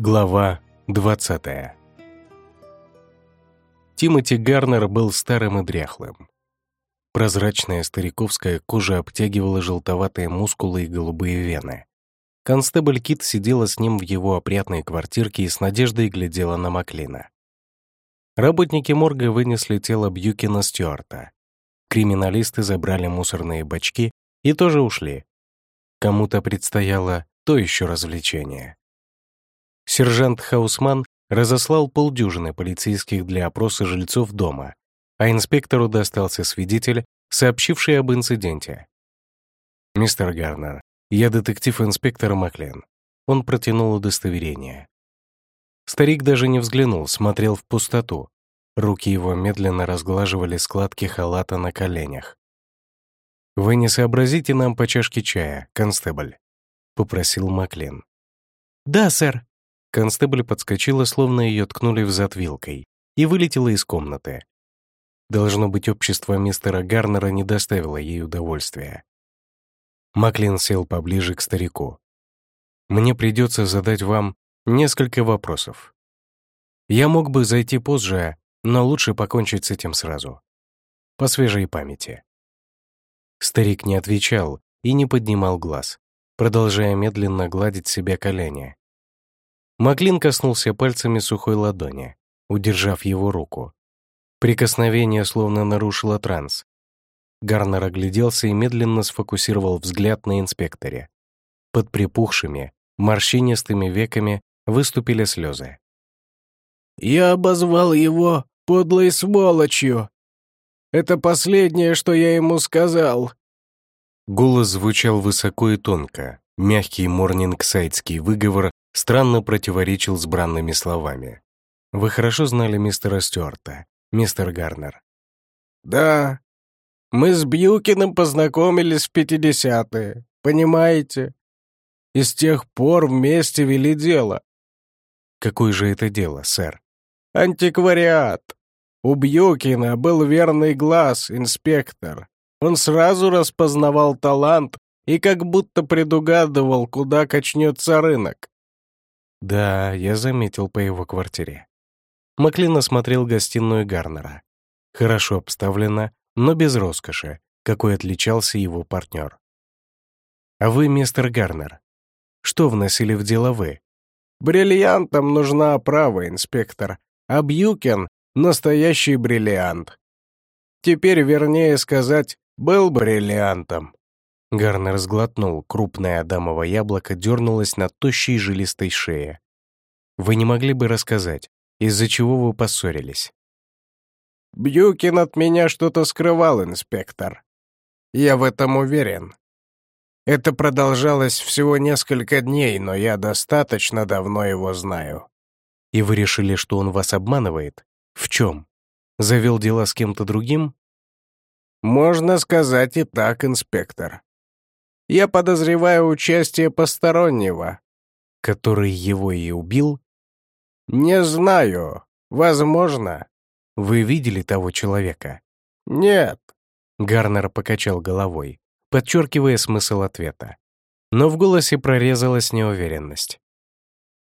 Глава 20 Тимоти Гарнер был старым и дряхлым. Прозрачная стариковская кожа обтягивала желтоватые мускулы и голубые вены. Констебль Кит сидела с ним в его опрятной квартирке и с надеждой глядела на Маклина. Работники морга вынесли тело Бьюкина Стюарта. Криминалисты забрали мусорные бачки и тоже ушли. Кому-то предстояло то еще развлечение. Сержант Хаусман разослал полдюжины полицейских для опроса жильцов дома, а инспектору достался свидетель, сообщивший об инциденте. «Мистер Гарнер, я детектив-инспектор Маклен». Он протянул удостоверение. Старик даже не взглянул, смотрел в пустоту. Руки его медленно разглаживали складки халата на коленях. «Вы не сообразите нам по чашке чая, констебль?» — попросил Маклен. «Да, сэр», Констебль подскочила, словно ее ткнули в зад вилкой, и вылетела из комнаты. Должно быть, общество мистера Гарнера не доставило ей удовольствия. Маклин сел поближе к старику. «Мне придется задать вам несколько вопросов. Я мог бы зайти позже, но лучше покончить с этим сразу. По свежей памяти». Старик не отвечал и не поднимал глаз, продолжая медленно гладить себе колени. Маклин коснулся пальцами сухой ладони, удержав его руку. Прикосновение словно нарушило транс. Гарнер огляделся и медленно сфокусировал взгляд на инспекторе. Под припухшими, морщинистыми веками выступили слезы. «Я обозвал его подлой сволочью. Это последнее, что я ему сказал». Голос звучал высоко и тонко. Мягкий морнингсайдский выговор странно противоречил с бранными словами. «Вы хорошо знали мистера Стюарта, мистер Гарнер?» «Да. Мы с Бьюкиным познакомились в пятидесятые, понимаете? И с тех пор вместе вели дело». «Какое же это дело, сэр?» «Антиквариат. У Бьюкина был верный глаз, инспектор. Он сразу распознавал талант и как будто предугадывал, куда качнется рынок. Да, я заметил по его квартире. Маклин осмотрел гостиную Гарнера. Хорошо обставлена, но без роскоши, какой отличался его партнер. «А вы, мистер Гарнер, что вносили в дело вы?» «Бриллиантам нужна оправа, инспектор, а Бьюкен — настоящий бриллиант. Теперь, вернее сказать, был бриллиантом». Гарнер сглотнул, крупное адамово яблоко дернулось на тощей жилистой шее. «Вы не могли бы рассказать, из-за чего вы поссорились?» «Бьюкин от меня что-то скрывал, инспектор. Я в этом уверен. Это продолжалось всего несколько дней, но я достаточно давно его знаю». «И вы решили, что он вас обманывает? В чем? Завел дела с кем-то другим?» «Можно сказать и так, инспектор. Я подозреваю участие постороннего. Который его и убил? Не знаю. Возможно. Вы видели того человека? Нет. Гарнер покачал головой, подчеркивая смысл ответа. Но в голосе прорезалась неуверенность.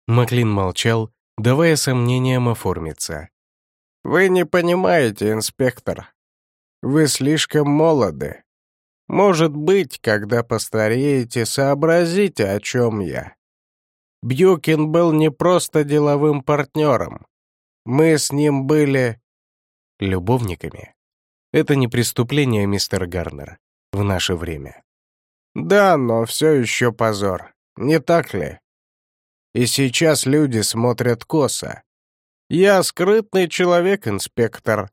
Маклин молчал, давая сомнениям оформиться. «Вы не понимаете, инспектор. Вы слишком молоды. Может быть, когда постареете, сообразите, о чем я. Бьюкин был не просто деловым партнером. Мы с ним были... Любовниками. Это не преступление, мистер Гарнер, в наше время. Да, но все еще позор, не так ли? И сейчас люди смотрят косо. Я скрытный человек, инспектор.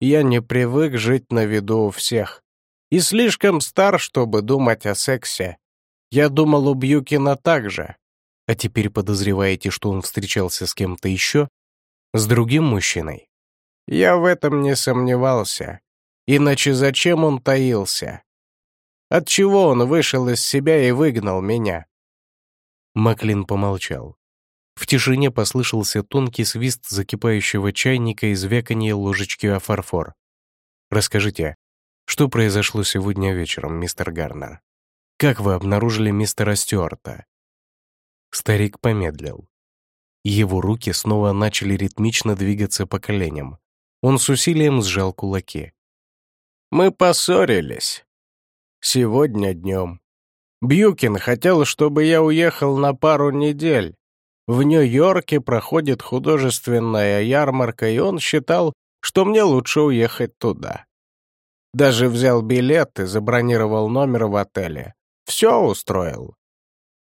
Я не привык жить на виду у всех и слишком стар, чтобы думать о сексе. Я думал, у Бьюкина так же. А теперь подозреваете, что он встречался с кем-то еще? С другим мужчиной? Я в этом не сомневался. Иначе зачем он таился? Отчего он вышел из себя и выгнал меня? Маклин помолчал. В тишине послышался тонкий свист закипающего чайника и звяканье ложечки о фарфор. «Расскажите, что произошло сегодня вечером, мистер Гарнер? Как вы обнаружили мистера Стюарта?» Старик помедлил. Его руки снова начали ритмично двигаться по коленям. Он с усилием сжал кулаки. «Мы поссорились. Сегодня днем. Бьюкин хотел, чтобы я уехал на пару недель. В Нью-Йорке проходит художественная ярмарка, и он считал, что мне лучше уехать туда. Даже взял билет и забронировал номер в отеле. Все устроил.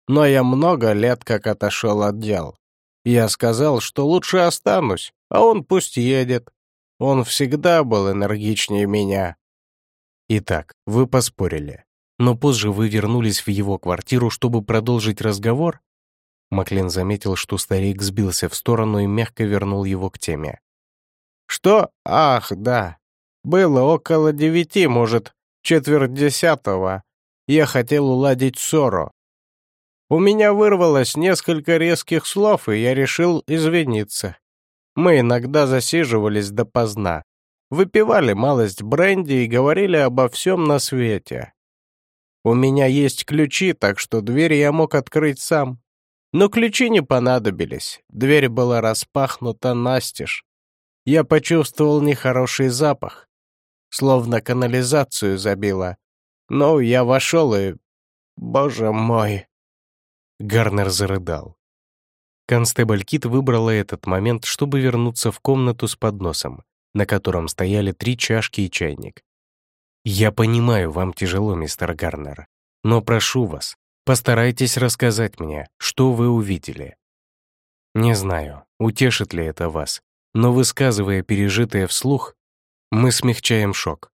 Но я много лет как отошел от дел. Я сказал, что лучше останусь, а он пусть едет. Он всегда был энергичнее меня. Итак, вы поспорили. Но позже вы вернулись в его квартиру, чтобы продолжить разговор? Маклин заметил, что старик сбился в сторону и мягко вернул его к теме. «Что? Ах, да. Было около девяти, может, четверть десятого. Я хотел уладить ссору. У меня вырвалось несколько резких слов, и я решил извиниться. Мы иногда засиживались допоздна, выпивали малость бренди и говорили обо всем на свете. У меня есть ключи, так что дверь я мог открыть сам. Но ключи не понадобились, дверь была распахнута настежь. Я почувствовал нехороший запах, словно канализацию забило. Но я вошел и... Боже мой! Гарнер зарыдал. Констебль Кит выбрала этот момент, чтобы вернуться в комнату с подносом, на котором стояли три чашки и чайник. «Я понимаю, вам тяжело, мистер Гарнер, но прошу вас, постарайтесь рассказать мне, что вы увидели». Не знаю, утешит ли это вас, но высказывая пережитое вслух, мы смягчаем шок.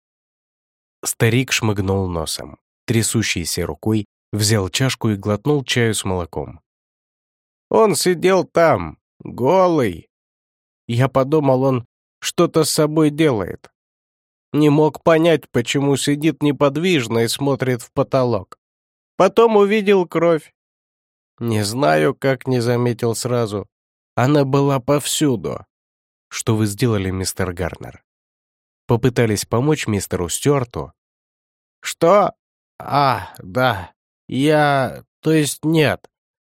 Старик шмыгнул носом, трясущейся рукой взял чашку и глотнул чаю с молоком. «Он сидел там, голый. Я подумал, он что-то с собой делает. Не мог понять, почему сидит неподвижно и смотрит в потолок. Потом увидел кровь. Не знаю, как не заметил сразу. Она была повсюду. Что вы сделали, мистер Гарнер? Попытались помочь мистеру Стюарту? Что? А, да. Я... то есть нет.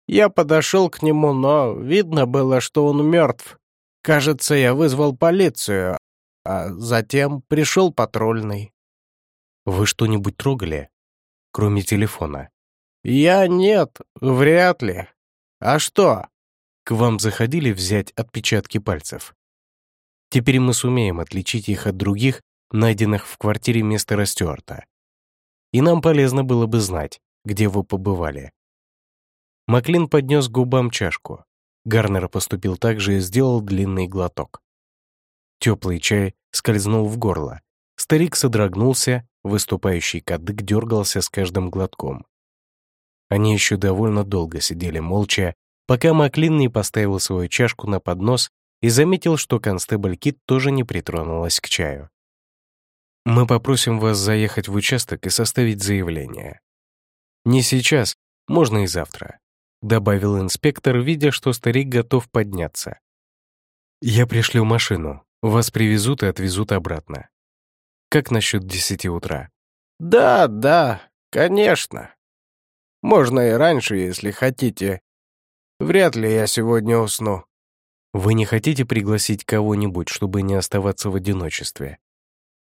Я подошел к нему, но видно было, что он мертв. Кажется, я вызвал полицию, а затем пришел патрульный. Вы что-нибудь трогали, кроме телефона? Я нет, вряд ли. А что? К вам заходили взять отпечатки пальцев? Теперь мы сумеем отличить их от других, найденных в квартире мистера Стюарта. И нам полезно было бы знать, где вы побывали. Маклин поднес губам чашку. Гарнер поступил так же и сделал длинный глоток. Теплый чай скользнул в горло. Старик содрогнулся, выступающий кадык дергался с каждым глотком. Они еще довольно долго сидели молча, пока Маклин не поставил свою чашку на поднос и заметил, что констебль Кит тоже не притронулась к чаю. «Мы попросим вас заехать в участок и составить заявление. Не сейчас, можно и завтра», — добавил инспектор, видя, что старик готов подняться. «Я пришлю машину. Вас привезут и отвезут обратно. Как насчет десяти утра?» «Да, да, конечно. Можно и раньше, если хотите. Вряд ли я сегодня усну». «Вы не хотите пригласить кого-нибудь, чтобы не оставаться в одиночестве?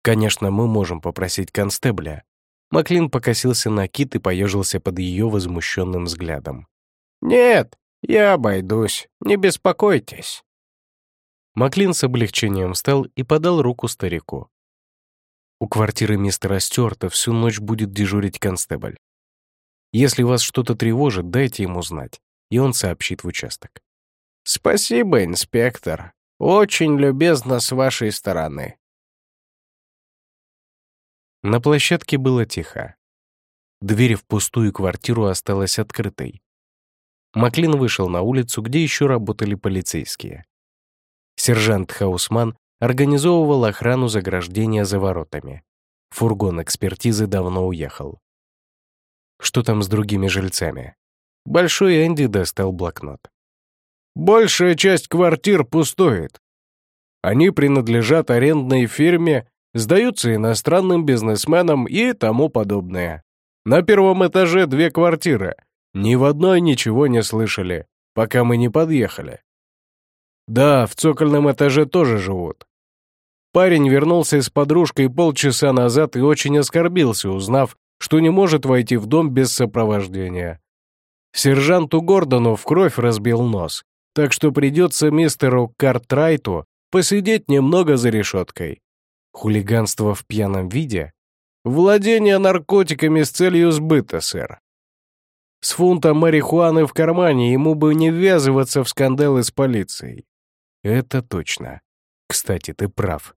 Конечно, мы можем попросить констебля, Маклин покосился на кит и поежился под ее возмущенным взглядом. «Нет, я обойдусь, не беспокойтесь». Маклин с облегчением встал и подал руку старику. «У квартиры мистера Стюарта всю ночь будет дежурить констебль. Если вас что-то тревожит, дайте ему знать, и он сообщит в участок». «Спасибо, инспектор. Очень любезно с вашей стороны. На площадке было тихо. Дверь в пустую квартиру осталась открытой. Маклин вышел на улицу, где еще работали полицейские. Сержант Хаусман организовывал охрану заграждения за воротами. Фургон экспертизы давно уехал. Что там с другими жильцами? Большой Энди достал блокнот. «Большая часть квартир пустует. Они принадлежат арендной фирме сдаются иностранным бизнесменам и тому подобное. На первом этаже две квартиры. Ни в одной ничего не слышали, пока мы не подъехали. Да, в цокольном этаже тоже живут. Парень вернулся с подружкой полчаса назад и очень оскорбился, узнав, что не может войти в дом без сопровождения. Сержанту Гордону в кровь разбил нос, так что придется мистеру Картрайту посидеть немного за решеткой. Хулиганство в пьяном виде? Владение наркотиками с целью сбыта, сэр. С фунтом марихуаны в кармане ему бы не ввязываться в скандалы с полицией. Это точно. Кстати, ты прав.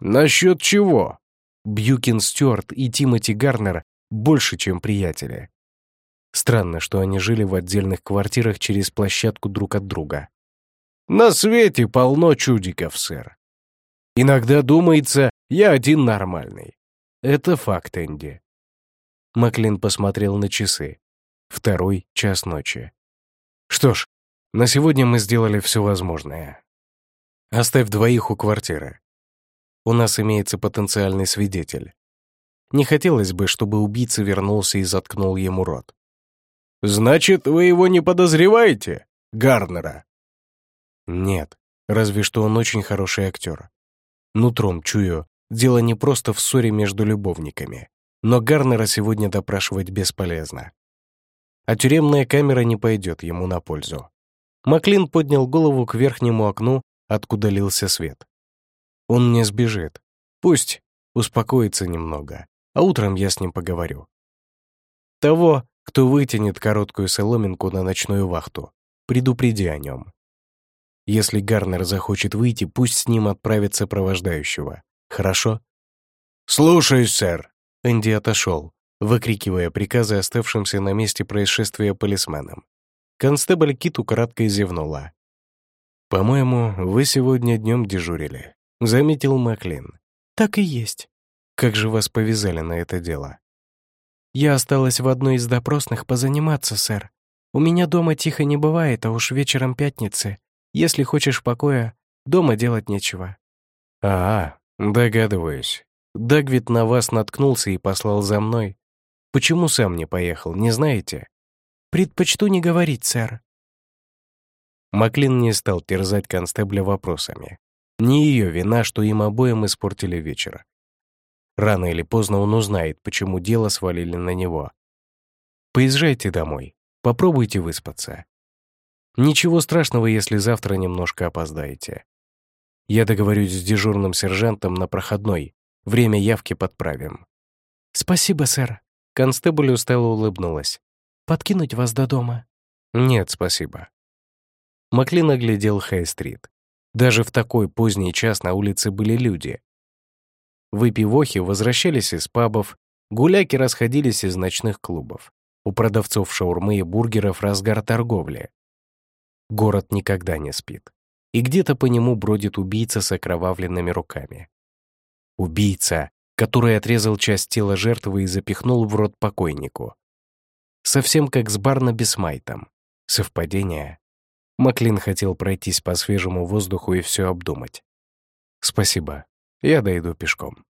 Насчет чего? Бьюкин Стюарт и Тимоти Гарнер больше, чем приятели. Странно, что они жили в отдельных квартирах через площадку друг от друга. На свете полно чудиков, сэр. Иногда думается, я один нормальный. Это факт, Энди. Маклин посмотрел на часы. Второй час ночи. Что ж, на сегодня мы сделали все возможное. Оставь двоих у квартиры. У нас имеется потенциальный свидетель. Не хотелось бы, чтобы убийца вернулся и заткнул ему рот. «Значит, вы его не подозреваете, Гарнера?» «Нет, разве что он очень хороший актер. Нутром чую, дело не просто в ссоре между любовниками, но Гарнера сегодня допрашивать бесполезно. А тюремная камера не пойдет ему на пользу». Маклин поднял голову к верхнему окну, откуда лился свет. Он не сбежит. Пусть успокоится немного, а утром я с ним поговорю. Того, кто вытянет короткую соломинку на ночную вахту, предупреди о нем. Если Гарнер захочет выйти, пусть с ним отправит сопровождающего. Хорошо? «Слушаюсь, сэр!» Энди отошел, выкрикивая приказы оставшимся на месте происшествия полисменам. Констебль Киту кратко зевнула. «По-моему, вы сегодня днем дежурили заметил Маклин. «Так и есть». «Как же вас повязали на это дело?» «Я осталась в одной из допросных позаниматься, сэр. У меня дома тихо не бывает, а уж вечером пятницы. Если хочешь покоя, дома делать нечего». «А, догадываюсь. Дагвит на вас наткнулся и послал за мной. Почему сам не поехал, не знаете?» «Предпочту не говорить, сэр». Маклин не стал терзать констебля вопросами. Не ее вина, что им обоим испортили вечер. Рано или поздно он узнает, почему дело свалили на него. Поезжайте домой, попробуйте выспаться. Ничего страшного, если завтра немножко опоздаете. Я договорюсь с дежурным сержантом на проходной, время явки подправим. «Спасибо, сэр», — констебль устало улыбнулась. «Подкинуть вас до дома?» «Нет, спасибо». Маклин оглядел Хай-стрит. Даже в такой поздний час на улице были люди. Выпивохи возвращались из пабов, гуляки расходились из ночных клубов. У продавцов шаурмы и бургеров разгар торговли. Город никогда не спит. И где-то по нему бродит убийца с окровавленными руками. Убийца, который отрезал часть тела жертвы и запихнул в рот покойнику. Совсем как с Барнаби с Майтом. Совпадение? Маклин хотел пройтись по свежему воздуху и все обдумать. «Спасибо. Я дойду пешком».